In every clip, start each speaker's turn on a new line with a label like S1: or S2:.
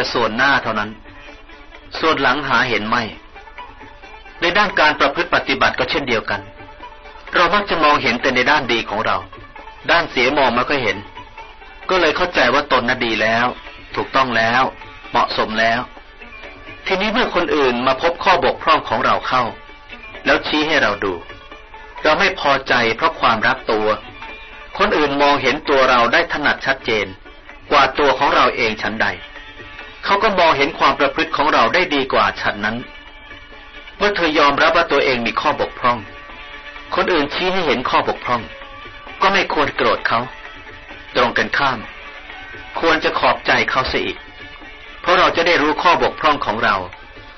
S1: แต่ส่วนหน้าเท่านั้น ส่วนหลังหาเห็นไม่ ในด้านการประพฤติปฏิบัติก็เช่นเดียวกัน เรามักจะมองเห็นแต่ในด้านดีของเรา ด้านเสียมองไม่ค่อยเห็น ก็เลยเข้าใจว่าตนน่ะดีแล้ว ถูกต้องแล้ว เหมาะสมแล้ว ทีนี้เมื่อคนอื่นมาพบข้อบกพร่องของเราเข้า แล้วชี้ให้เราดู เราไม่พอใจเพราะความรักตัว คนอื่นมองเห็นตัวเราได้ถนัดชัดเจน กว่าตัวของเราเองฉันใด เขาก็มองเห็นความประพฤติของเราได้ดีกว่าฉันนั้น เมื่อเธอยอมรับว่าตัวเองมีข้อบกพร่อง คนอื่นชี้ให้เห็นข้อบกพร่อง ก็ไม่ควรโกรธเขา ตรงกันข้าม ควรจะขอบใจเขาเสียอีก เพราะเราจะได้รู้ข้อบกพร่องของเรา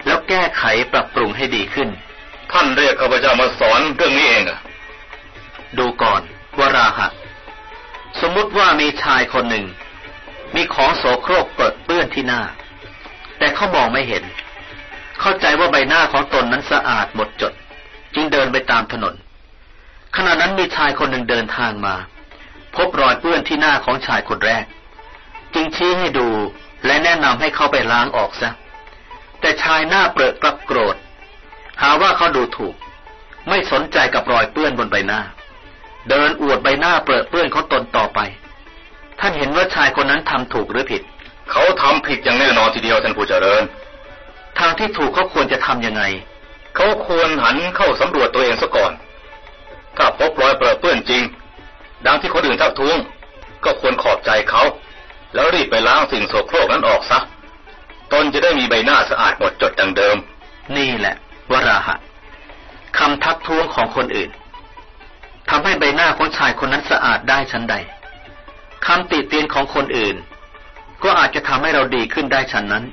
S1: แล้วแก้ไขปรับปรุงให้ดีขึ้น
S2: ท่านเรียกข้าพเจ้ามาสอนเรื่องนี้เองอะ
S1: ดูก่อนวราหะ สมมุติว่ามีชายคนหนึ่ง มีของโสโครกเปิดเปื้อนที่หน้า แต่เขามองไม่เห็น เข้าใจว่าใบหน้าของตนนั้นสะอาดหมดจด จึงเดินไปตามถนน ขณะนั้นมีชายคนหนึ่งเดินทางมา พบรอยเปื้อนที่หน้าของชายคนแรก จึงชี้ให้ดูและแนะนำให้เขาไปล้างออกซะ แต่ชายหน้าเปรอะกลับโกรธ หาว่าเขาดูถูก ไม่สนใจกับรอยเปื้อนบนใบหน้า เดินอวดใบหน้าเปรอะเปื้อนเขาตนต่อไป ท่านเห็นว่าชายคนนั้นทำถูกหรือผิด
S2: เขาทำผิดอย่างแน่นอนทีเดียวท่านผู้เจริญ
S1: ทางที่ถูกเขาควรจะทำยังไง
S2: เขาควรหันเข้าสำรวจตัวเองซะก่อน ถ้าพบรอยเปรอะเปื้อนจริง ดังที่คนอื่นทักท้วง ก็ควรขอบใจเขา แล้วรีบไปล้างสิ่งโสโครกนั้นออกซะ ตนจะได้มีใบหน้าสะอาดหมดจดดังเดิม
S1: นี่แหละวราหะคำทักท้วงของคนอื่นทำให้ใบหน้าของชายคนนั้นสะอาดได้ชั้นใด คำติเตียนของคนอื่น ก็อาจจะทำให้เราดีขึ้นได้ชั้นนั้น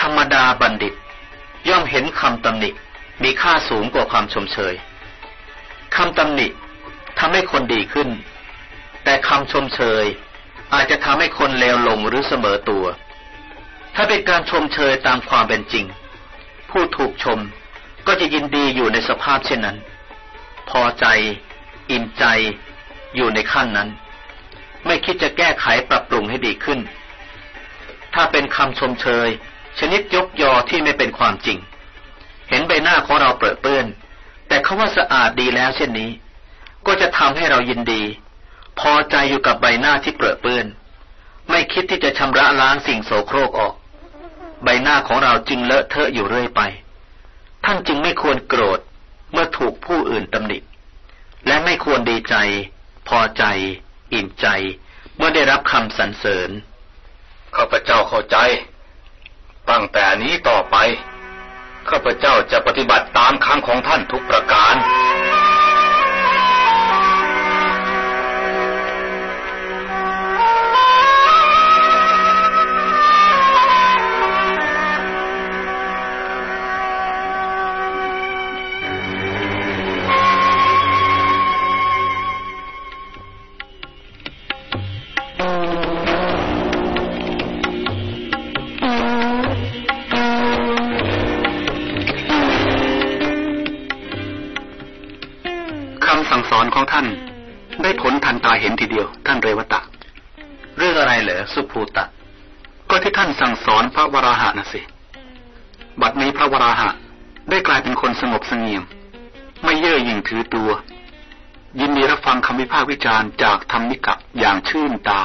S1: ธรรมดาบัณฑิต ย่อมเห็นคำตำหนิมีค่าสูงกว่าความชมเชยคำตำหนิทำให้คนดีขึ้น แต่คำชมเชย อาจจะทำให้คนเลวลงหรือเสมอตัว ถ้าเป็นการชมเชยตามความเป็นจริง ผู้ถูกชมก็จะยินดีอยู่ในสภาพเช่นนั้น พอใจ อิ่มใจ อยู่ในขั้นนั้น ไม่คิดจะแก้ไขปรับปรุงให้ดีขึ้น ถ้าเป็นคำชมเชย ชนิดยกยอที่ไม่เป็นความจริง เห็นใบหน้าของเราเปรอะเปื้อน แต่เขาว่าสะอาดดีแล้วเช่นนี้ ก็จะทำให้เรายินดี พอใจอยู่กับใบหน้าที่เปรอะเปื้อน ไม่คิดที่จะชำระล้างสิ่งโสโครกออก ใบหน้าของเราจึงเลอะเทอะอยู่เรื่อยไป ท่านจึงไม่ควรโกรธเมื่อถูกผู้อื่นตำหนิและไม่ควรดีใจ พอใจ อิ่มใจเมื่อได้รับคำสรรเสริญ
S2: ข้าพเจ้าเข้าใจ ตั้งแต่นี้ต่อไปข้าพเจ้าจะปฏิบัติตามคำของท่านทุกประการ
S3: วราหะ ได้กลายเป็นคนสงบเสงี่ยม ไม่เย่อหยิ่งถือตัว ยินดีรับฟังคำวิพากษ์วิจารณ์จากธรรมิกะอย่างชื่นตา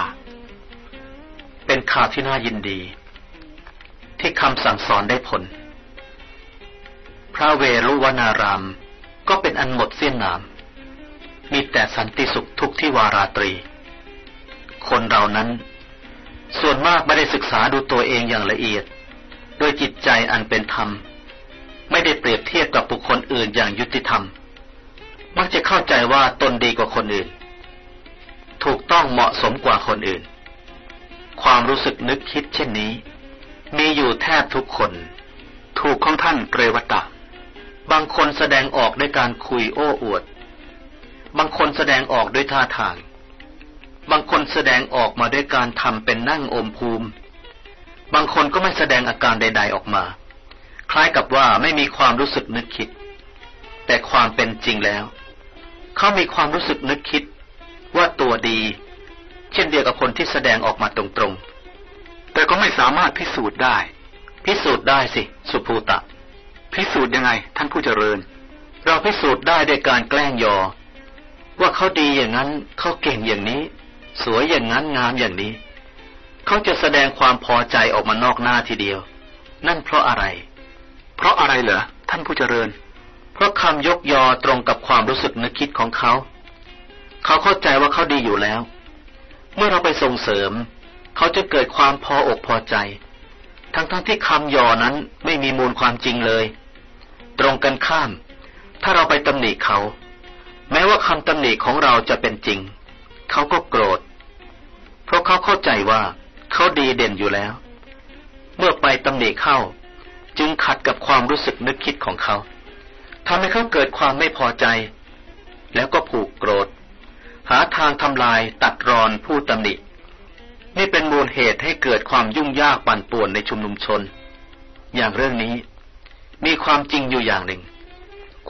S1: เป็นข่าวที่น่ายินดี ที่คำสั่งสอนได้ผล พระเวรุวนารามก็เป็นอันหมดเสี้ยนนาม มีแต่สันติสุขทุกที่วาราตรี คนเรานั้น ส่วนมากไม่ได้ศึกษาดูตัวเองอย่างละเอียด โดยจิตใจอันเป็นธรรม ไม่ได้เปรียบเทียบกับบุคคลอื่นอย่างยุติธรรม มักจะเข้าใจว่าตนดีกว่าคนอื่น ถูกต้องเหมาะสมกว่าคนอื่น ความรู้สึกนึกคิดเช่นนี้ มีอยู่แทบทุกคน
S3: ถูกของท่านเกรวตะ
S1: บางคนแสดงออกด้วยการคุยโอ้อวด บางคนแสดงออกด้วยท่าทาง บางคนแสดงออกมาด้วยการทำเป็นนั่งอมภูมิ บางคนก็ไม่แสดงอาการใด ๆออกมา คล้ายกับว่าไม่มีความรู้สึกนึกคิด แต่ความเป็นจริงแล้ว เขามีความรู้สึกนึกคิด ว่าตัวดี เช่นเดียวกับคนที่แสดงออกมาตรงๆ
S3: แต่ก็ไม่สามารถพิสูจน์ได้
S1: พิสูจน์ได้สิ สุภูตะ
S3: พิสูจน์ยังไง ท่านผู้เจริญ
S1: เราพิสูจน์ได้ด้วยการแกล้งยอ ว่าเขาดีอย่างนั้นเขาเก่งอย่างนี้ สวยอย่างนั้นงามอย่างนี้ เขาจะแสดงความพอใจออกมานอกหน้าทีเดียว นั่นเพราะอะไร
S3: เพราะอะไรเหรอท่านผู้เจริญ
S1: เพราะคำยกยอตรงกับความรู้สึกนึกคิดของเขา เขาเข้าใจว่าเขาดีอยู่แล้ว เมื่อเราไปส่งเสริม เขาจะเกิดความพออกพอใจ ทั้งๆทที่คำยอนั้นไม่มีมูลความจริงเลย ตรงกันข้าม ถ้าเราไปตำหนิเขา แม้ว่าคำตำหนิของเราจะเป็นจริง เขาก็โกรธ เพราะเขาเข้าใจว่าเขาดีเด่นอยู่แล้ว เมื่อไปตำหนิเข้า จึงขัดกับความรู้สึกนึกคิดของเขาทำให้เขาเกิดความไม่พอใจ แล้วก็ผูกโกรธ หาทางทำลายตัดรอนผู้ตำหนิ นี่เป็นมูลเหตุให้เกิดความยุ่งยากปั่นป่วนในชุมนุมชน อย่างเรื่องนี้ มีความจริงอยู่อย่างหนึ่ง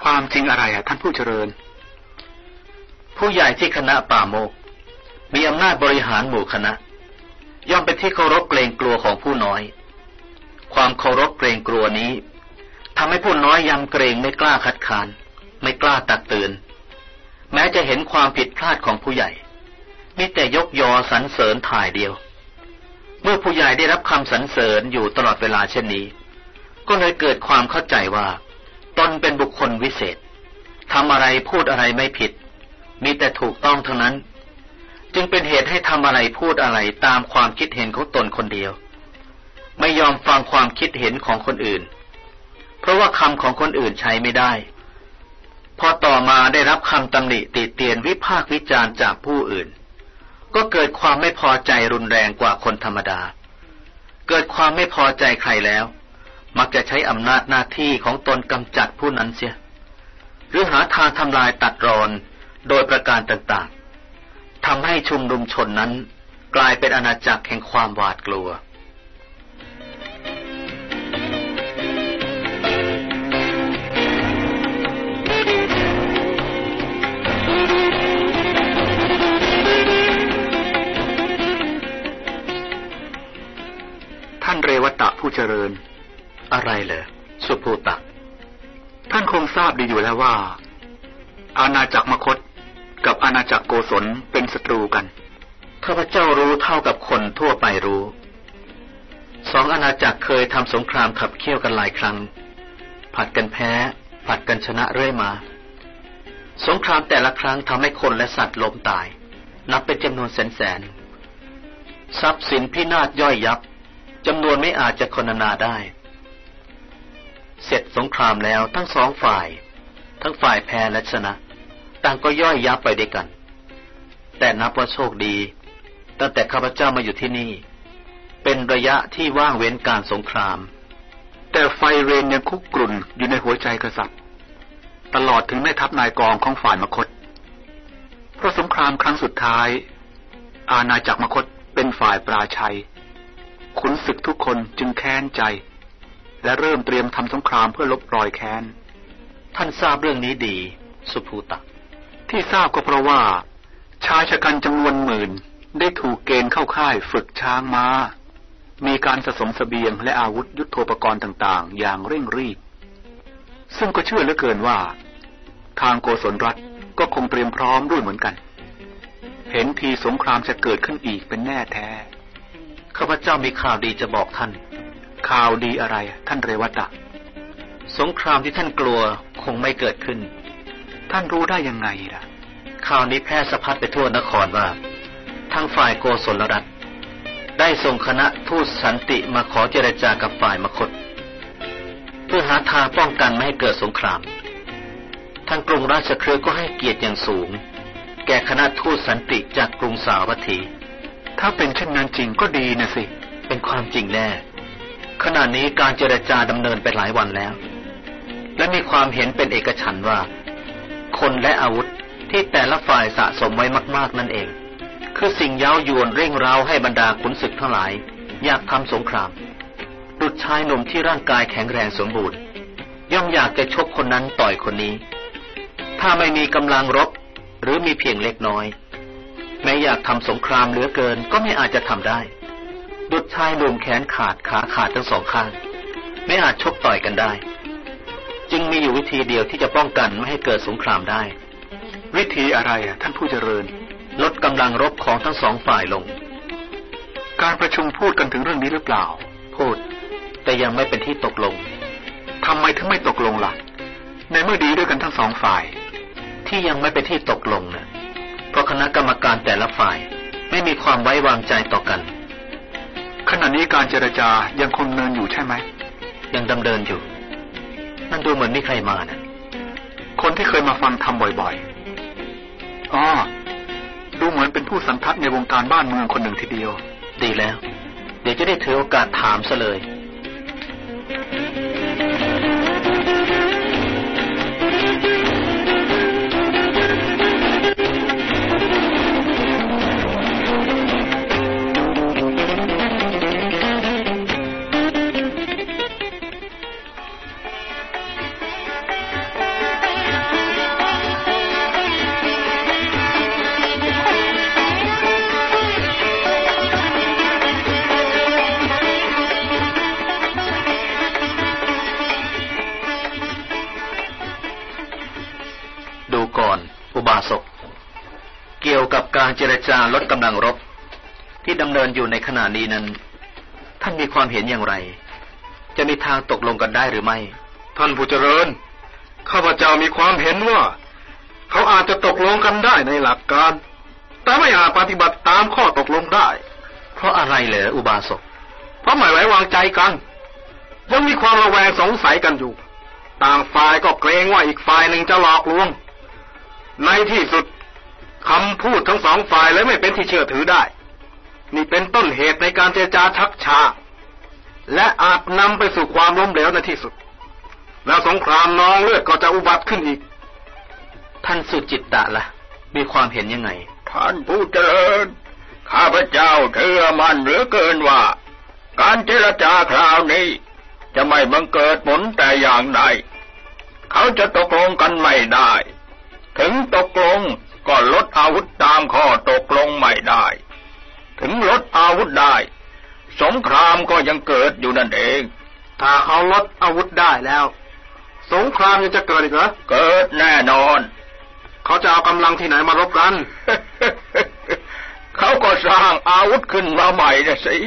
S3: ความจริงอะไรอะท่านผู้เจริญ
S1: ผู้ใหญ่ที่คณะป่าโมก มีอำนาจบริหารหมู่คณะ ย่อมเป็นที่เคารพเกรงกลัวของผู้น้อย ความเคารพเกรงกลัวนี้ทำให้ผู้น้อยยำเกรงไม่กล้าคัดค้าน ไม่กล้าตักเตือน แม้จะเห็นความผิดพลาดของผู้ใหญ่มีแต่ยกยอสรรเสริญถ่ายเดียว เมื่อผู้ใหญ่ได้รับคำสรรเสริญอยู่ตลอดเวลาเช่นนี้ ก็เลยเกิดความเข้าใจว่า ตนเป็นบุคคลวิเศษทำอะไรพูดอะไรไม่ผิด มีแต่ถูกต้องเท่านั้น จึงเป็นเหตุให้ทำอะไรพูดอะไรตามความคิดเห็นของตนคนเดียว ไม่ยอมฟังความคิดเห็นของคนอื่น เพราะว่าคำของคนอื่นใช้ไม่ได้ พอต่อมาได้รับคำตำหนิติเตียนวิพากวิจารณ์จากผู้อื่น ก็เกิดความไม่พอใจรุนแรงกว่าคนธรรมดา เกิดความไม่พอใจใครแล้ว มักจะใช้อำนาจหน้าที่ของตนกำจัดผู้นั้นเสีย หรือหาทางทำลายตัดรอนโดยประการต่างๆทำให้ชุมนุมชนนั้นกลายเป็นอาณาจักรแห่งความหวาดกลัว
S3: เรวตะผู้เจริญ
S1: อะไรเหรอสุภูตะ
S3: ท่านคงทราบดีอยู่แล้วว่า อาณาจักรมคตกับอาณาจักรโกศลเป็นศัตรูกัน
S1: ข้าพเจ้ารู้เท่ากับคนทั่วไปรู้ สองอาณาจักรเคยทำสงครามขับเคี่ยวกันหลายครั้ง ผัดกันแพ้ ผัดกันชนะเรื่อยมา สงครามแต่ละครั้งทำให้คนและสัตว์ล้มตาย นับเป็นจำนวนแสนแสนทรัพย์สินพินาศย่อยยับ จำนวนไม่อาจจะคนนาได้ เสร็จสงครามแล้วทั้งสองฝ่าย ทั้งฝ่ายแพ้และชนะ ต่างก็ย่อยยับไปด้วยกัน แต่นับว่าโชคดี ตั้งแต่ข้าพเจ้ามาอยู่ที่นี่ เป็นระยะที่ว่างเว้นการสงคราม
S3: แต่ไฟเรนยังคุกกรุ่นอยู่ในหัวใจกษัตริย์ ตลอดถึงแม่ทัพนายกองของฝ่ายมคต เพราะสงครามครั้งสุดท้าย อาณาจักรมคตเป็นฝ่ายปราชัย ขุนศึกทุกคนจึงแค้นใจ และเริ่มเตรียมทำสงครามเพื่อลบรอยแค้น
S1: ท่านทราบเรื่องนี้ดี สุภูตะ
S3: ที่ทราบก็เพราะว่า ชายชะกันจำนวนหมื่นได้ถูกเกณฑ์เข้าค่ายฝึกช้างมา้า มีการสะสมสเสบียงและอาวุธยุโทโธปกรณ์ต่างๆ อย่างเร่งรีบ ซึ่งก็เชื่อเหลือเกินว่า ทางโกศลรัฐก็คงเตรียมพร้อมด้วยเหมือนกัน เห็นทีสงครามจะเกิดขึ้นอีกเป็นแน่แท้
S1: ข้าพเจ้ามีข่าวดีจะบอกท่าน
S3: ข่าวดีอะไร ท่านเรวัตะ
S1: สงครามที่ท่านกลัวคงไม่เกิดขึ้น
S3: ท่านรู้ได้ยังไงล่ะ
S1: ข่าวนี้แพร่สะพัดไปทั่วนครว่า ทางฝ่ายโกศลรัฐ ได้ส่งคณะทูตสันติมาขอเจรจากับฝ่ายมคต เพื่อหาทางป้องกันไม่ให้เกิดสงคราม ทางกรุงราชเครือก็ให้เกียรติอย่างสูง แก่คณะทูตสันติจากกรุงสาวัตถี
S3: ถ้าเป็นเช่นนั้นจริงก็ดีนะสิ
S1: เป็นความจริงแน่ ขณะนี้การเจรจาดำเนินไปหลายวันแล้ว และมีความเห็นเป็นเอกฉันท์ว่า คนและอาวุธที่แต่ละฝ่ายสะสมไว้มาก ๆ นั่นเอง คือสิ่งเย้ายวนเร่งเร้าให้บรรดาขุนศึกทั้งหลาย อยากทำสงครามดุจชายหนุ่มที่ร่างกายแข็งแรงสมบูรณ์ ย่อมอยากจะชกคนนั้นต่อยคนนี้ ถ้าไม่มีกำลังรบหรือมีเพียงเล็กน้อย แม้อยากทำสงครามเหลือเกินก็ไม่อาจจะทำได้ ดุดชายหนุ่มแขนขาดขาขาดทั้งสองข้าง ไม่อาจชกต่อยกันได้ จึงมีอยู่วิธีเดียวที่จะป้องกันไม่ให้เกิดสงครามได้
S3: วิธีอะไรอะท่านผู้เจริญ
S1: ลดกำลังรบของทั้งสองฝ่ายลง
S3: การประชุมพูดกันถึงเรื่องนี้หรือเปล่า
S1: พูด แต่ยังไม่เป็นที่ตกลง
S3: ทำไมถึงไม่ตกลงล่ะ ในเมื่อดีด้วยกันทั้งสองฝ่าย
S1: ที่ยังไม่เป็นที่ตกลงนะ เพราะคณะกรรมการแต่ละฝ่ายไม่มีความไว้วางใจต่อกัน
S3: ขณะนี้การเจรจายังคงเนินอยู่ใช่ไหม
S1: ยังดำเนินอยู่ นั่นดูเหมือนมีใครมานะ
S3: คนที่เคยมาฟังทำบ่อยๆอ๋อดูเหมือนเป็นผู้สันทัดในวงการบ้านเมืองคนหนึ่งทีเดียว
S1: ดีแล้ว เดี๋ยวจะได้ถือโอกาสถามซะเลย จรจาลดกำลังรบ ที่ดำเนินอยู่ในขณะนี้นั้น ท่านมีความเห็นอย่างไร จะมีทางตกลงกันได้หรือไม่
S3: ท่านผู้เจริญ ข้าพเจ้ามีความเห็นว่า เขาอาจจะตกลงกันได้ในหลักการ แต่ไม่อาจปฏิบัติตามข้อตกลงได้
S1: เพราะอะไรเหรออุบาสก
S3: เพราะไม่ไว้วางใจกัน ยังมีความระแวงสงสัยกันอยู่ ต่างฝ่ายก็เกรงว่าอีกฝ่ายหนึ่งจะหลอกลวง ในที่สุด คำพูดทั้งสองฝ่ายเลยไม่เป็นที่เชื่อถือได้ นี่เป็นต้นเหตุในการเจรจาชักช้าและอาจนำไปสู่ความล้มเหลวในที่สุด แล้วสงครามนองเลือดก็จะอุบัติขึ้นอีก
S1: ท่านสุจิตตะละ่ะ มีความเห็นยังไง
S2: ท่านผู้เจริญ ข้าพเจ้าเชื่อมั่นเหลือเกินว่า การเจรจาคราวนี้ จะไม่บังเกิดผลแต่อย่างใด เขาจะตกลงกันไม่ได้ ถึงตกลง ก็ลดอาวุธตามข้อตกลงไม่ได้ ถึงลดอาวุธได้ สงครามก็ยังเกิดอยู่นั่นเอง
S3: ถ้าเขาลดอาวุธได้แล้ว สงครามยังจะเกิดอีกเหรอ
S2: เกิดแน่นอน
S3: เขาจะเอากำลังที่ไหนมารบกัน
S2: เขาก็สร้างอาวุธขึ้นมาใหม่นะสิ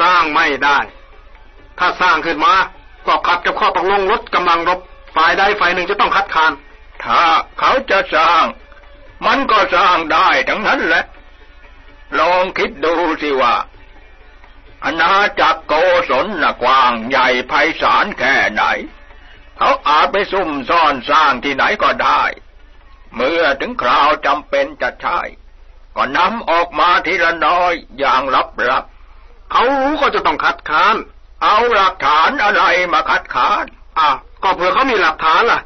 S3: สร้างไม่ได้ ถ้าสร้างขึ้นมาก็ขัดกับข้อตกลงลดกำลังรบฝ่ายใดฝ่ายหนึ่งจะต้องคัดค้าน
S2: ถ้าเขาจะสร้าง มันก็สร้างได้ทั้งนั้นแหละ ลองคิดดูสิว่าอาณาจักรโกศลน่ะกว้างใหญ่ไพศาลแค่ไหน เขาอาจไปซุ่มซ่อนสร้างที่ไหนก็ได้ เมื่อถึงคราวจำเป็นจะใช้ก็นำออกมาทีละน้อยอย่างลับ
S3: เขารู้ก็จะต้องคัดค้าน
S2: ๆเอาหลักฐานอะไรมาคัดค้าน
S3: อะก็เผื่อเขามีหลักฐานล่ะ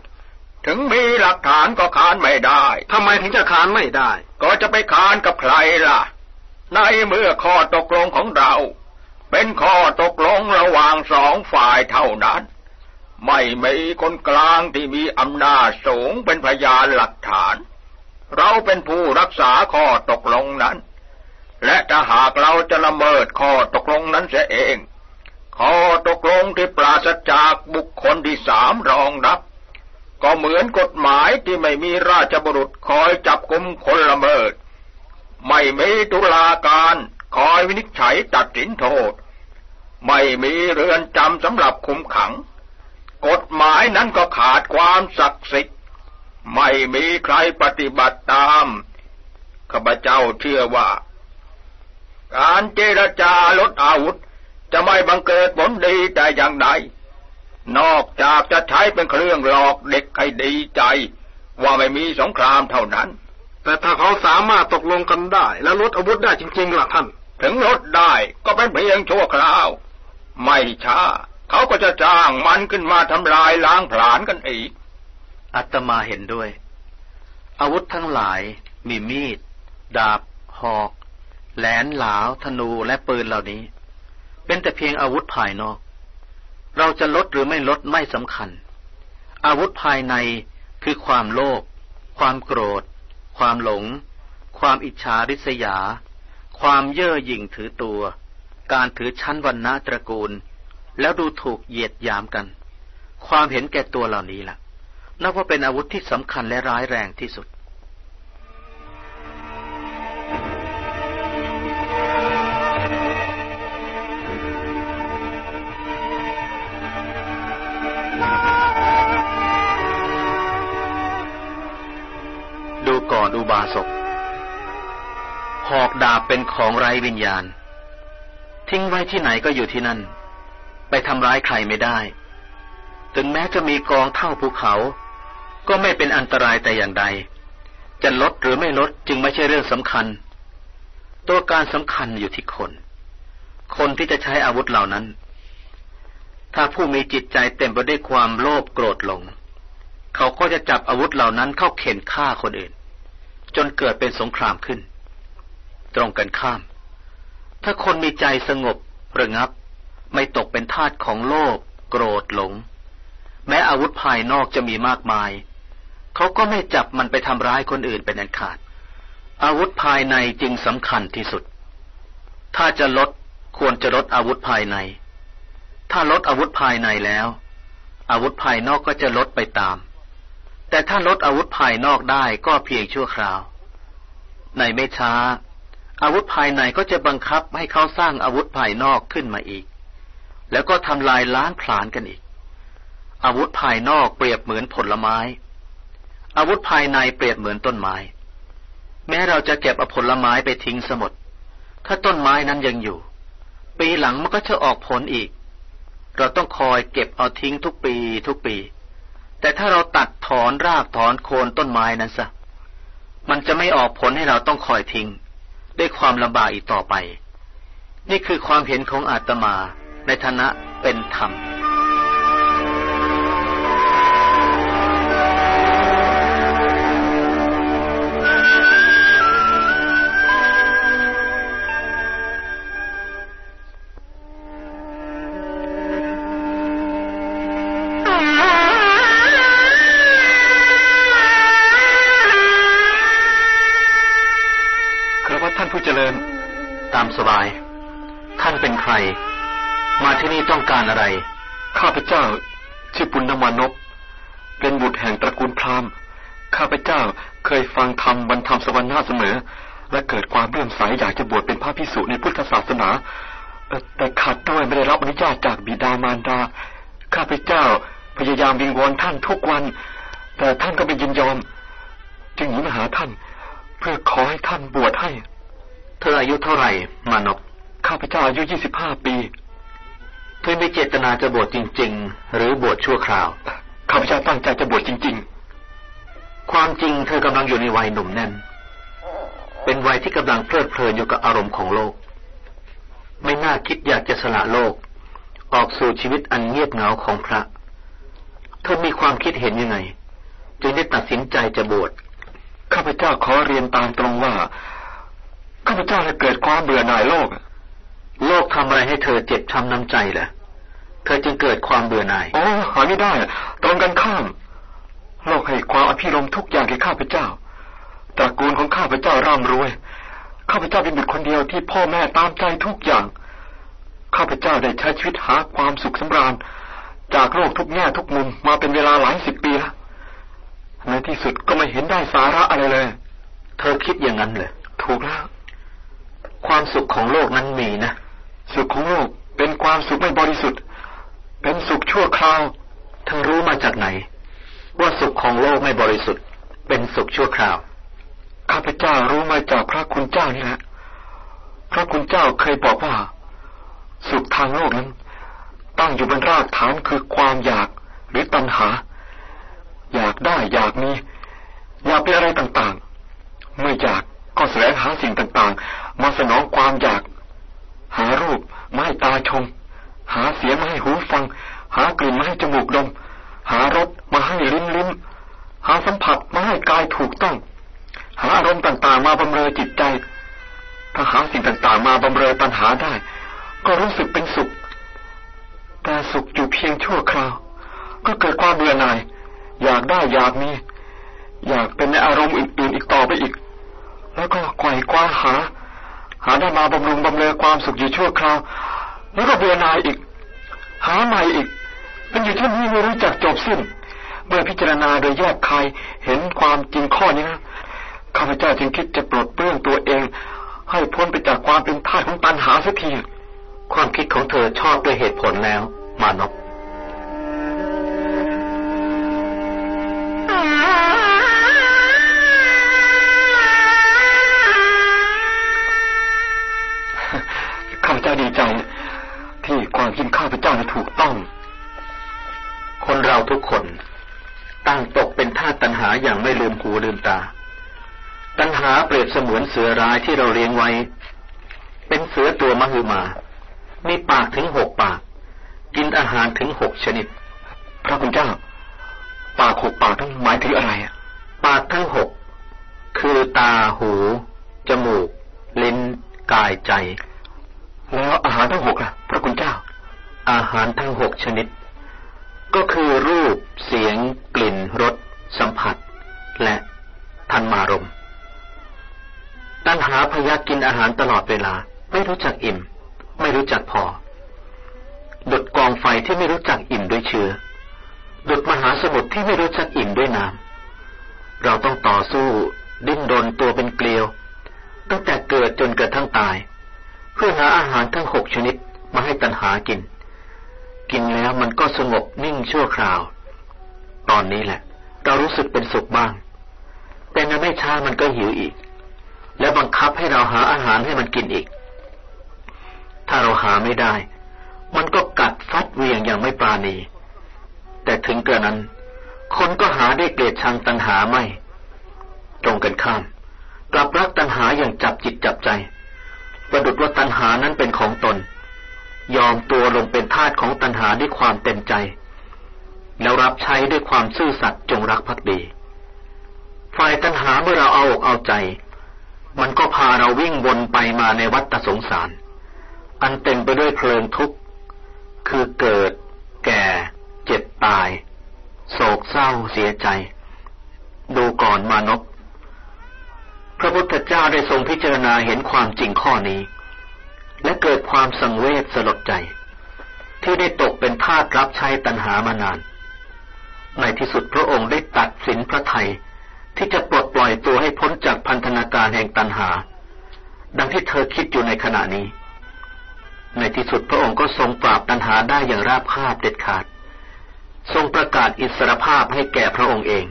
S2: ถึงมีหลักฐานก็ค้านไม่ได้
S3: ทำไมถึงจะค้านไม่ได้
S2: ก็จะไปค้านกับใครล่ะ ในเมื่อข้อตกลงของเรา เป็นข้อตกลงระหว่างสองฝ่ายเท่านั้น ไม่มีคนกลางที่มีอำนาจสูงเป็นพยานหลักฐาน เราเป็นผู้รักษาข้อตกลงนั้น และถ้าหากเราจะละเมิดข้อตกลงนั้นเสียเอง ข้อตกลงที่ปราศจากบุคคลที่สามรองรับ ก็เหมือนกฎหมายที่ไม่มีราชบุรุษคอยจับกุมคนละเมิด ไม่มีตุลาการคอยวินิจฉัยตัดสินโทษ ไม่มีเรือนจำสำหรับคุมขัง กฎหมายนั้นก็ขาดความศักดิ์สิทธิ์ ไม่มีใครปฏิบัติตามข้าพเจ้าเชื่อว่า การเจรจาลดอาวุธจะไม่บังเกิดผลดีแต่อย่างใด นอกจากจะใช้เป็นเครื่องหลอกเด็กให้ดีใจ ว่าไม่มีสงครามเท่านั้น
S3: แต่ถ้าเขาสามารถตกลงกันได้ และลดอาวุธได้จริงๆล่ะท่าน
S2: ถึงลดได้ก็เป็นเพียงชั่วคราว ไม่ช้า เขาก็จะจ้างมันขึ้นมาทำลายล้างผลาญกันอีก
S1: อัตมาเห็นด้วย อาวุธทั้งหลายมีมีด ดาบ หอก แหลนหลาว ธนูและปืนเหล่านี้ เป็นแต่เพียงอาวุธภายนอก เราจะลดหรือไม่ลดไม่สำคัญ อาวุธภายในคือความโลภความโกรธ ความหลง ความอิจฉาริษยา ความเย่อหยิ่งถือตัว การถือชั้นวันณะตระกูล แล้วดูถูกเหยียดยามกัน ความเห็นแก่ตัวเหล่านี้ล่ะ นับว่าเป็นอาวุธที่สำคัญและร้ายแรงที่สุด บาสก หอกดาบเป็นของไร้วิญญาณ ทิ้งไว้ที่ไหนก็อยู่ที่นั่น ไปทำร้ายใครไม่ได้ ถึงแม้จะมีกองเท่าภูเขา ก็ไม่เป็นอันตรายแต่อย่างใด จะลดหรือไม่ลดจึงไม่ใช่เรื่องสำคัญ ตัวการสำคัญอยู่ที่คน คนที่จะใช้อาวุธเหล่านั้น ถ้าผู้มีจิตใจเต็มไปด้วยความโลภโกรธหลงเขาก็จะจับอาวุธเหล่านั้นเข้าเข็นฆ่าคนอื่น จนเกิดเป็นสงครามขึ้น ตรงกันข้าม ถ้าคนมีใจสงบระงับ ไม่ตกเป็นทาสของโลภโกรธหลง แม้อาวุธภายนอกจะมีมากมาย เขาก็ไม่จับมันไปทำร้ายคนอื่นเป็นอันขาด อาวุธภายในจึงสำคัญที่สุด ถ้าจะลดควรจะลดอาวุธภายใน ถ้าลดอาวุธภายในแล้ว อาวุธภายนอกก็จะลดไปตาม แต่ถ้าลดอาวุธภายนอกได้ก็เพียงชั่วคราว ในไม่ช้า อาวุธภายในก็จะบังคับให้เขาสร้างอาวุธภายนอกขึ้นมาอีก แล้วก็ทำลายล้างผลาญกันอีก อาวุธภายนอกเปรียบเหมือนผลไม้ อาวุธภายในเปรียบเหมือนต้นไม้ แม้เราจะเก็บเอาผลไม้ไปทิ้งสมดถ้าต้นไม้นั้นยังอยู่ ปีหลังมันก็จะออกผลอีก เราต้องคอยเก็บเอาทิ้งทุกปีทุกปี แต่ถ้าเราตัดถอนรากถอนโคนต้นไม้นั้นซะมันจะไม่ออกผลให้เราต้องคอยทิ้ง ด้วยความลำบากอีกต่อไป นี่คือความเห็นของอาตมาในฐานะเป็นธรรม องการอะไร
S4: ข้าพเจ้า ชื่อปุณณมานพเป็นบุตรแห่งตระกูลพราหมณ์ ข้าพเจ้าเคยฟังธรรมบรรทมสวรรค์เสมอ และเกิดความเลื่อมใสอยากจะบวชเป็นพระพิสุในพุทธศาสนาเอ่อแต่ขัดด้วยไม่ได้รับอนุญาตจากบิดามารดา ข้าพเจ้าพยายามวิงวอนท่านทุกวัน แต่ท่านก็ไม่ยินยอม จึงหนีมาหาท่าน เพื่อขอให้ท่านบวชให้
S1: เธออายุเท่าไหร่มานพ
S4: ข้าพเจ้าอายุยี่สิบห้าปี
S1: เธอมีเจตนาจะบวชจริง ๆ หรือบวชชั่วคราว
S4: ข้าพเจ้าตั้งใจจะบวชจริง
S1: ความจริงเธอกำลังอยู่ในวัยหนุ่มแน่น เป็นวัยที่กำลังเพลิดเพลินอยู่กับอารมณ์ของโลก ไม่น่าคิดอยากจะสละโลก ออกสู่ชีวิตอันเงียบเหงาของพระ เธอมีความคิดเห็นยังไง จึงได้ตัดสินใจจะบวช
S4: ๆข้าพเจ้าขอเรียนตามตรงว่า ข้าพเจ้าได้เกิดความเบื่อหน่ายโลก
S1: โลกทำอะไรให้เธอเจ็บช้ำน้ำใจล่ะ เธอจึงเกิดความเบื่อหน่าย
S4: อ๋อหาไม่ได้ตรงกันข้ามโลกให้ความอภิรมย์ทุกอย่างแก่ข้าพเจ้าตระกูลของข้าพเจ้าร่ำรวย ข้าพเจ้าเป็นบุตรคนเดียวที่พ่อแม่ตามใจทุกอย่าง ข้าพเจ้าได้ใช้ชีวิตหาความสุขสำราญ จากโลกทุกแง่ทุกมุมมาเป็นเวลาหลายสิบปีแล้ว ในที่สุดก็ไม่เห็นได้สาระอะไรเลย
S1: เธอคิดอย่างนั้นเลย
S4: ถูกแล้ว
S1: ความสุขของโลกนั้นมีนะ
S4: สุขของโลกเป็นความสุขไม่บริสุทธิ์ เป็นสุขชั่วคราว
S1: เธอรู้มาจากไหน ว่าสุขของโลกไม่บริสุทธิ์ เป็นสุขชั่วคราว
S4: ข้าพเจ้ารู้มาจากพระคุณเจ้านี่แหละพระคุณเจ้าเคยบอกว่า สุขทางโลกนั้น ตั้งอยู่บนรากฐานคือความอยากหรือตัณหา อยากได้อยากมีอยากเป็นอะไรต่างๆ เมื่ออยากก็แสวงหาสิ่งต่างๆ มาสนองความอยาก หารูปไม้ตาชม หาเสียงมาให้หูฟัง หากลิ่นมาให้จมูกดม หารสมาให้ลิ้มลิ้มหาสัมผัสมาให้กายถูกต้อง หาอารมณ์ต่างๆ มาบำเรอจิตใจ ถ้าหาสิ่งต่างๆ มาบำเรอปัญหาได้ ก็รู้สึกเป็นสุข แต่สุขอยู่เพียงชั่วคราว ก็เกิดความเบื่อหน่าย อยากได้อยากมี อยากเป็นในอารมณ์อื่นๆอีกต่อไปอีก แล้วก็ไขว่คว้าหา หาได้มาบำรุงบำเรอความสุขอยู่ชั่วคราว แล้วก็เบื่อหน่ายอีก หาใหม่อีก มันอยู่ที่นี่ไม่รู้จักจบสิ้น เมื่อพิจารณาโดยแยกคายเห็นความจริงข้อนี้นะข้าพเจ้าจึงคิดจะปลดเปลื้องตัวเอง ให้พ้นไปจากความเป็นทาสของตันหาสักที
S1: ความคิดของเธอชอบด้วยเหตุผลแล้ว มานพ
S4: ที่ความคิดข้าพเจ้าถูกต้อง
S1: คนเราทุกคนตั้งตกเป็นทาสตัณหาอย่างไม่ลืมหูลืมตา ตัณหาเปรียบเสมือนเสือร้ายที่เราเลี้ยงไว้ เป็นเสือตัวมหึมา มีปากถึงหกปาก กินอาหารถึงหกชนิด
S4: พระคุณเจ้า ปากหกปากต้องหมายถึงอะไรอะ
S1: ปากทั้งหกคือตาหู จมูก ลิ้น กายใจ
S4: แล้วอาหารทั้งหกล่ะ พระคุณเจ้า
S1: อาหารทั้งหกชนิด ก็คือรูป เสียง กลิ่น รส สัมผัส และทันมารมตัณหาพยากินอาหารตลอดเวลา ไม่รู้จักอิ่ม ไม่รู้จักพอ ดุดกองไฟที่ไม่รู้จักอิ่มด้วยเชื้อ ดุดมหาสมุทรที่ไม่รู้จักอิ่มด้วยน้ำ เราต้องต่อสู้ดิ้นรนตัวเป็นเกลียว ตั้งแต่เกิดจนเกิดทั้งตาย เพื่อหาอาหารทั้งหกชนิดมาให้ตัณหากิน กินแล้วมันก็สงบนิ่งชั่วคราว ตอนนี้แหละ เรารู้สึกเป็นสุขบ้าง แต่ในไม่ช้ามันก็หิวอีก และบังคับให้เราหาอาหารให้มันกินอีก ถ้าเราหาไม่ได้ มันก็กัดฟัดเวียงอย่างไม่ปราณี แต่ถึงกระนั้น คนก็หาได้เกลียดชังตัณหาไม่ ตรงกันข้ามกลับรักตัณหาอย่างจับจิตจับใจ ประดุดว่าตัณหานั้นเป็นของตน ยอมตัวลงเป็นทาสของตัณหาด้วยความเต็มใจ แล้วรับใช้ด้วยความซื่อสัตย์จงรักภักดี ฝ่ายตัณหาเมื่อเราเอาอกเอาใจ มันก็พาเราวิ่งวนไปมาในวัฏสงสาร อันเต็มไปด้วยเพลิงทุกข์ คือเกิด แก่ เจ็บตาย โศกเศร้าเสียใจ ดูก่อนมานพพระพุทธเจ้าได้ทรงพิจารณาเห็นความจริงข้อนี้ และเกิดความสังเวชสลดใจ ที่ได้ตกเป็นทาสรับใช้ตัณหามานาน ในที่สุดพระองค์ได้ตัดสินพระไทยที่จะปลดปล่อยตัวให้พ้นจากพันธนาการแห่งตัณหา ดังที่เธอคิดอยู่ในขณะนี้ ในที่สุดพระองค์ก็ทรงปราบตัณหาได้อย่างราบคาบเด็ดขาด ทรงประกาศอิสรภาพให้แก่พระองค์เอง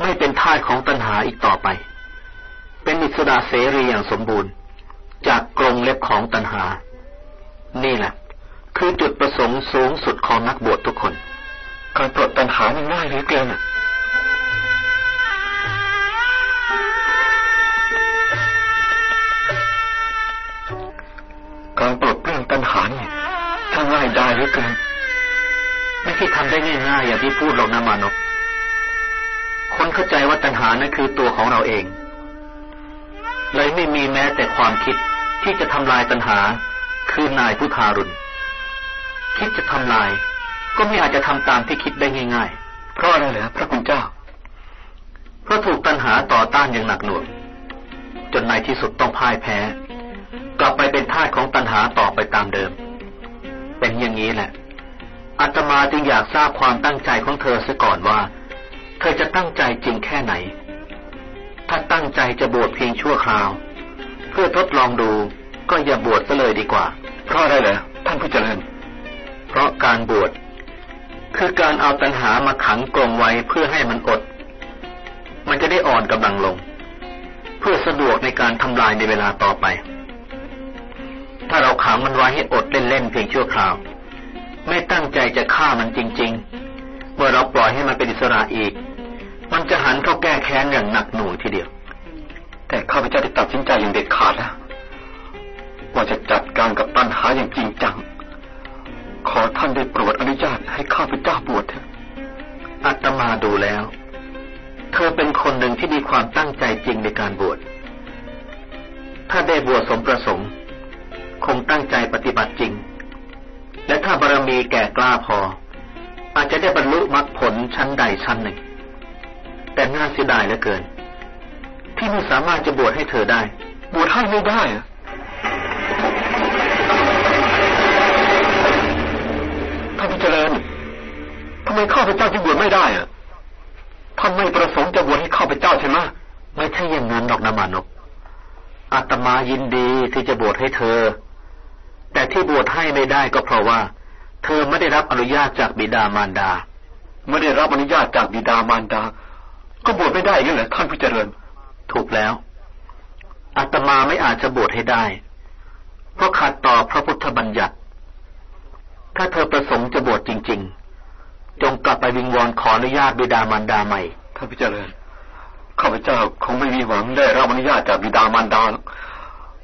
S1: ไม่เป็นทาสของตัณหาอีกต่อไป เป็นอิสระเสรีอย่างสมบูรณ์ จากกรงเล็บของตัณหา นี่แหละ คือจุดประสงค์สูงสุดของนักบวชทุกคน
S4: การปลดตัณหามันง่ายเหลือเกินอะการปลดเปลื้องตัณหาเนี่ยถ้าง่ายได้เหลือเกิน
S1: ไม่ใช่ทำได้ง่ายๆอย่างที่พูดหรอกนะมานพคนเข้าใจว่าตัณหานั้นคือตัวของเราเอง เลยไม่มีแม้แต่ความคิด ที่จะทำลายตัณหาคือนายผู้ทารุณ คิดจะทำลาย ก็ไม่อาจจะทำตามที่คิดได้ง่าย
S4: เพราะอะไรเหรอพระคุณเจ้า
S1: เพราะถูกตัณหาต่อต้านอย่างหนักหน่วง จนในที่สุดต้องพ่ายแพ้ กลับไปเป็นทาสของตัณหาต่อไปตามเดิม เป็นอย่างนี้แหละอาตมาจึงอยากทราบความตั้งใจของเธอเสียก่อนว่า เธอจะตั้งใจจริงแค่ไหน ถ้าตั้งใจจะบวชเพียงชั่วคราว พื่อทดลองดู ก็อย่าบวชซะเลยดีกว่า
S4: เพราะอะไรเหรอท่านผู้เจริญ
S1: เพราะการบวชคือการเอาตัณหามาขังกรงไว้เพื่อให้มันอด มันจะได้อ่อนกำลังลง เพื่อสะดวกในการทำลายในเวลาต่อไป ถ้าเราขังมันไว้ให้อดเล่นๆเพียงชั่วคราว ไม่ตั้งใจจะฆ่ามันจริง ๆ เมื่อเราปล่อยให้มันเป็นอิสระอีก มันจะหันเข้าแก้แค้นอย่างหนักหน่วงทีเดียว
S4: แต่ข้าพเจ้าได้ตัดสินใจอย่างเด็ดขาดแล้วว่าจะจัดการกับตัณหาอย่างจริงจัง ขอท่านได้โปรดอนุญาตให้ข้าพเจ้าบวชเถอะ
S1: อาตมาดูแล้ว เธอเป็นคนหนึ่งที่มีความตั้งใจจริงในการบวช ถ้าได้บวชสมประสงค์ คงตั้งใจปฏิบัติจริง และถ้าบารมีแก่กล้าพอ อาจจะได้บรรลุมรรคผลชั้นใดชั้นหนึ่ง แต่น่าเสียดายเหลือเกิน ที่ไม่สามารถจะบวชให้เธอได้
S4: บวชให้ไม่ได้อะท่านผู้เริญทำไมข้าพเจ้าจึงบวชไม่ได้อะท่านไม่ประสงค์จะบวชให้ข้าพเจ้าใช่ไหม
S1: ไม่ใช่อย่างนั้นดอกนามานกอาตมายินดีที่จะบวชให้เธอ แต่ที่บวชให้ไม่ได้ก็เพราะว่า เธอไม่ได้รับอนุญาตจากบิดามารดา
S4: ไม่ได้รับอนุญาตจากบิดามารดา ก็บวชไม่ได้ยังไงท่านผู้เจริญ
S1: ถูกแล้วอาตมาไม่อาจจะบวชให้ได้ เพราะขัดต่อพระพุทธบัญญัติ ถ้าเธอประสงค์จะบวชจริง ๆ จงกลับไปวิงวอนขออนุญาตบิดามารดาใหม่
S4: ท่านผู้เจริญข้าพเจ้าคงไม่มีหวังได้รับอนุญาตจากบิดามารดา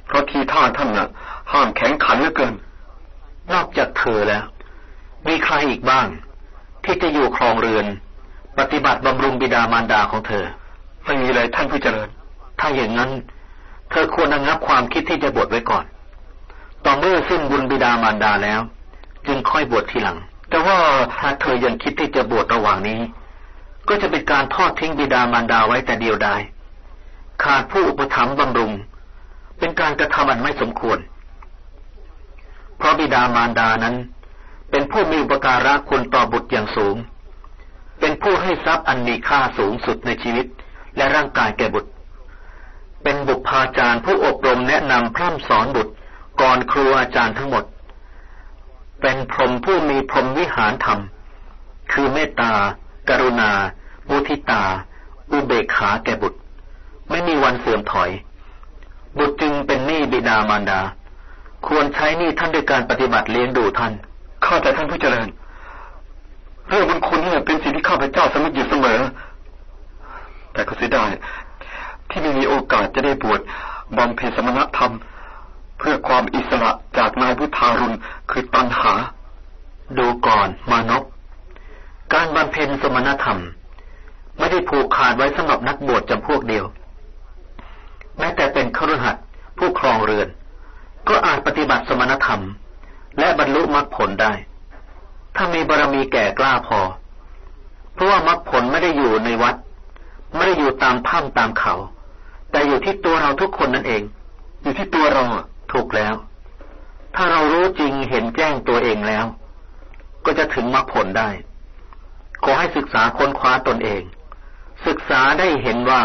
S4: เพราะทีท่าท่านน่ะ ห้ามแข็งขันเหลือเกิน
S1: นอกจากเธอแล้ว มีใครอีกบ้าง ที่จะอยู่ครองเรือน ปฏิบัติบำรุงบิดามารดาของเธอ
S4: ไม่มีเลยท่านผู้เจริญ
S1: ถ้าอย่างนั้น เธอควรระงับความคิดที่จะบวชไว้ก่อน ต่อเมื่อสิ้นบุญบิดามารดาแล้ว จึงค่อยบวชทีหลัง แต่ว่าถ้าเธอยังคิดที่จะบวชระหว่างนี้ ก็จะเป็นการทอดทิ้งบิดามารดาไว้แต่เดียวดายขาดผู้อุปถัมภ์บำรุง เป็นการกระทำอันไม่สมควร เพราะบิดามารดานั้น เป็นผู้มีอุปการะคุณต่อบุตรอย่างสูง เป็นผู้ให้ทรัพย์อันมีค่าสูงสุดในชีวิต และร่างกายแก่บุตร เป็นบุพาจารย์ผู้อบรมแนะนำพร่ำสอนบุตรก่อนครูอาจารย์ทั้งหมด เป็นพรหมผู้มีพรหมวิหารธรรม คือเมตตา กรุณา มุทิตา อุเบกขาแก่บุตร ไม่มีวันเสื่อมถอย บุตรจึงเป็นหนี้บิดามารดา ควรใช้หนี้ท่านด้วยการปฏิบัติเลี้ยงดูท่าน
S4: ข้าแต่ท่านผู้เจริญ เรื่องบุญคุณเนี่ยเป็นสิ่งที่ข้าพเจ้าสำนึกอยู่เสมอ แต่ก็เสียดายที่ไม่มีโอกาสจะได้บวชบำเพ็ญสมณธรรม เพื่อความอิสระจากนายพุทธารุณคือตัณหา
S1: ดูก่อนมานพการบำเพ็ญสมณธรรม ไม่ได้ผูกขาดไว้สำหรับนักบวชจำพวกเดียว แม้แต่เป็นครหัสผู้ครองเรือน ก็อาจปฏิบัติสมณธรรม และบรรลุมรรคผลได้ ถ้ามีบารมีแก่กล้าพอ เพราะว่ามรรคผลไม่ได้อยู่ในวัด ไม่ได้อยู่ตามถ้ำตามเขา แต่อยู่ที่ตัวเราทุกคนนั่นเอง
S4: อยู่ที่ตัวเรา
S1: ถูกแล้ว ถ้าเรารู้จริงเห็นแจ้งตัวเองแล้ว ก็จะถึงมรรคผลได้ ขอให้ศึกษาค้นคว้าตนเอง ศึกษาได้เห็นว่า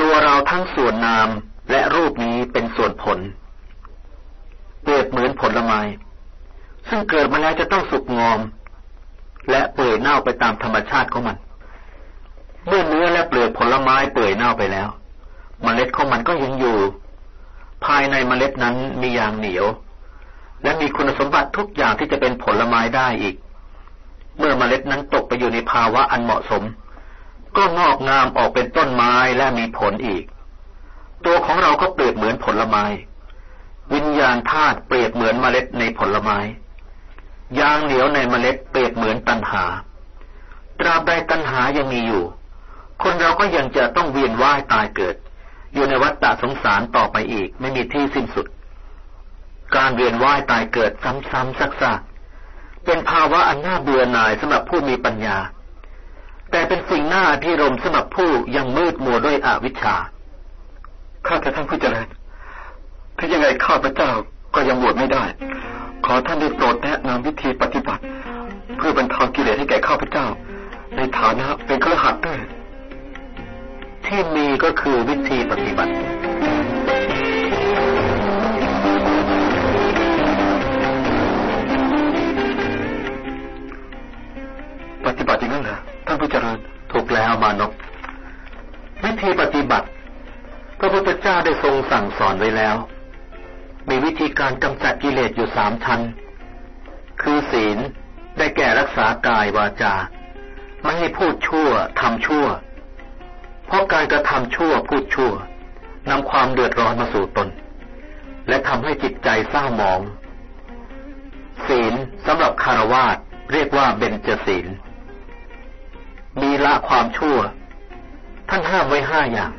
S1: ตัวเราทั้งส่วนนามและรูปนี้เป็นส่วนผลเปรียบเหมือนผลไม้ซึ่งเกิดมาแล้วจะต้องสุกงอม และเปื่อยเน่าไปตามธรรมชาติของมัน เมื่อเนื้อและเปลือกผลไม้เปื่อยเน่าไปแล้วมเมล็ดของมันก็ยังอยู่ ภายในเมล็ดนั้นมียางเหนียว และมีคุณสมบัติทุกอย่างที่จะเป็นผลไม้ได้อีก เมื่อเมล็ดนั้นตกไปอยู่ในภาวะอันเหมาะสม ก็งอกงามออกเป็นต้นไม้และมีผลอีก ตัวของเราก็เปรียบเหมือนผลไม้ วิญญาณธาตุเปรียบเหมือนเมล็ดในผลไม้ ยางเหนียวในเมล็ดเปรียบเหมือนตัณหา ตราบใดตัณหายังมีอยู่ คนเราก็ยังจะต้องเวียนว่ายตายเกิด อยู่ในวัฏฏะสงสารต่อไปอีก ไม่มีที่สิ้นสุด การเวียนว่ายตายเกิดซ้ำๆซักๆเป็นภาวะอันน่าเบื่อหน่ายสำหรับผู้มีปัญญา แต่เป็นสิ่งน่าที่รมสำหรับผู้ยังมืดมัวด้วยอวิชชา
S4: ข้าแต่ท่านผู้เจริญถ้ายังไงข้าพเจ้าก็ยังบวชไม่ได้ ขอท่านได้โปรดแนะนำวิธีปฏิบัติ เพื่อบรรเทากิเลสให้แก่ข้าพเจ้า ในฐานะเป็นเครือขัดด้วย
S1: ที่มีก็คือวิธีปฏิบัติ
S4: ปฏิบัติอย่างนั้นเหรอท่านผู้เจริญ
S1: ถูกแล้วมานพวิธีปฏิบัติ พระพุทธเจ้าได้ทรงสั่งสอนไว้แล้ว มีวิธีการกำจัดกิเลสอยู่สามชั้น คือศีลได้แก่รักษากายวาจา ไม่ให้พูดชั่วทำชั่ว เพราะการกระทำชั่วพูดชั่วนำความเดือดร้อนมาสู่ตน และทำให้จิตใจเศร้าหมอง ศีลสำหรับคารวาสเรียกว่าเบญจศีล มีละความชั่ว ท่านห้ามไว้ห้าอย่าง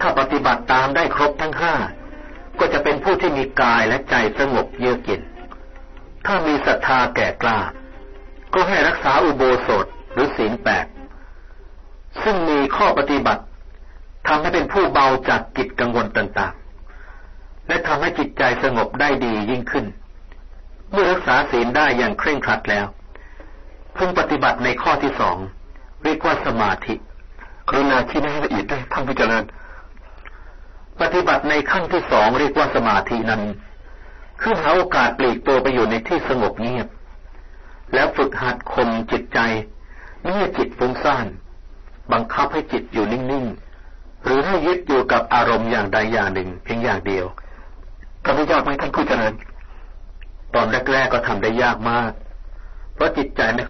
S1: ถ้าปฏิบัติตามได้ครบทั้งห้าก็จะเป็นผู้ที่มีกายและใจสงบเยือกเย็น ถ้ามีศรัทธาแก่กล้า ก็ให้รักษาอุโบสถหรือศีลแปด ซึ่งมีข้อปฏิบัติทำให้เป็นผู้เบาจากกิจกังวลต่างๆ และทำให้จิตใจสงบได้ดียิ่งขึ้น เมื่อรักษาศีลได้อย่างเคร่งครัดแล้วพึงปฏิบัติในข้อที่สองเรียกว่าสมาธิ
S4: กรุณาชี้แนะให้ละเอียดได้ท่านผู้เจริญ
S1: ปฏิบัติในขั้นที่สองเรียกว่าสมาธินั้น คือหาโอกาสปลีกตัวไปอยู่ในที่สงบเงียบ แล้วฝึกหัดข่มจิตใจไม่ให้จิตฟุ้งซ่าน บังคับให้จิตอยู่นิ่งๆ หรือให้ยึดอยู่กับอารมณ์อย่างใดอย่างหนึ่ง เพียงอย่างเดียว
S4: ก็ไม่ยากไหมท่านผู้เจริญ
S1: ตอนแรกๆก็ทำได้ยากมาก เพราะจิตใจไม่